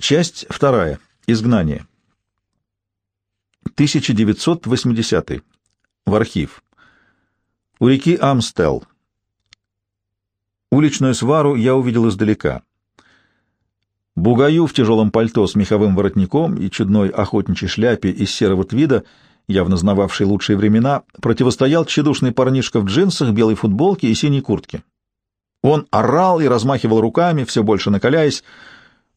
Часть вторая. Изгнание. 1980. В архив. У реки Амстел. Уличную свару я увидел издалека. Бугаю в тяжелом пальто с меховым воротником и чудной охотничьей шляпе из серого твида, явно знававший лучшие времена, противостоял тщедушный парнишка в джинсах, белой футболке и синей куртке. Он орал и размахивал руками, все больше накаляясь.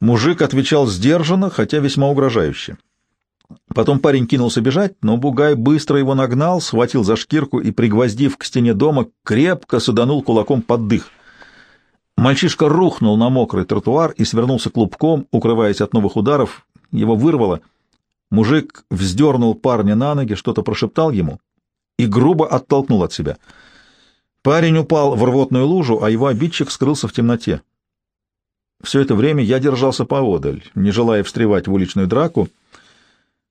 Мужик отвечал сдержанно, хотя весьма угрожающе. Потом парень кинулся бежать, но Бугай быстро его нагнал, схватил за шкирку и, пригвоздив к стене дома, крепко саданул кулаком под дых. Мальчишка рухнул на мокрый тротуар и свернулся клубком, укрываясь от новых ударов. Его вырвало. Мужик вздернул парня на ноги, что-то прошептал ему и грубо оттолкнул от себя — Парень упал в рвотную лужу, а его обидчик скрылся в темноте. Все это время я держался поодаль, не желая встревать в уличную драку,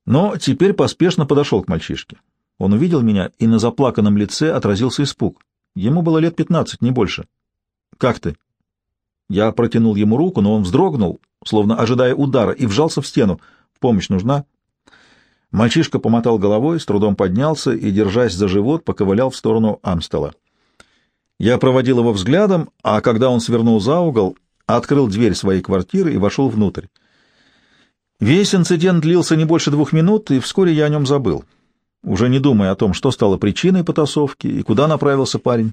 но теперь поспешно подошел к мальчишке. Он увидел меня, и на заплаканном лице отразился испуг. Ему было лет пятнадцать, не больше. «Как ты?» Я протянул ему руку, но он вздрогнул, словно ожидая удара, и вжался в стену. «Помощь нужна?» Мальчишка помотал головой, с трудом поднялся и, держась за живот, поковылял в сторону Амстела. Я проводил его взглядом, а когда он свернул за угол, открыл дверь своей квартиры и вошел внутрь. Весь инцидент длился не больше двух минут, и вскоре я о нем забыл, уже не думая о том, что стало причиной потасовки и куда направился парень.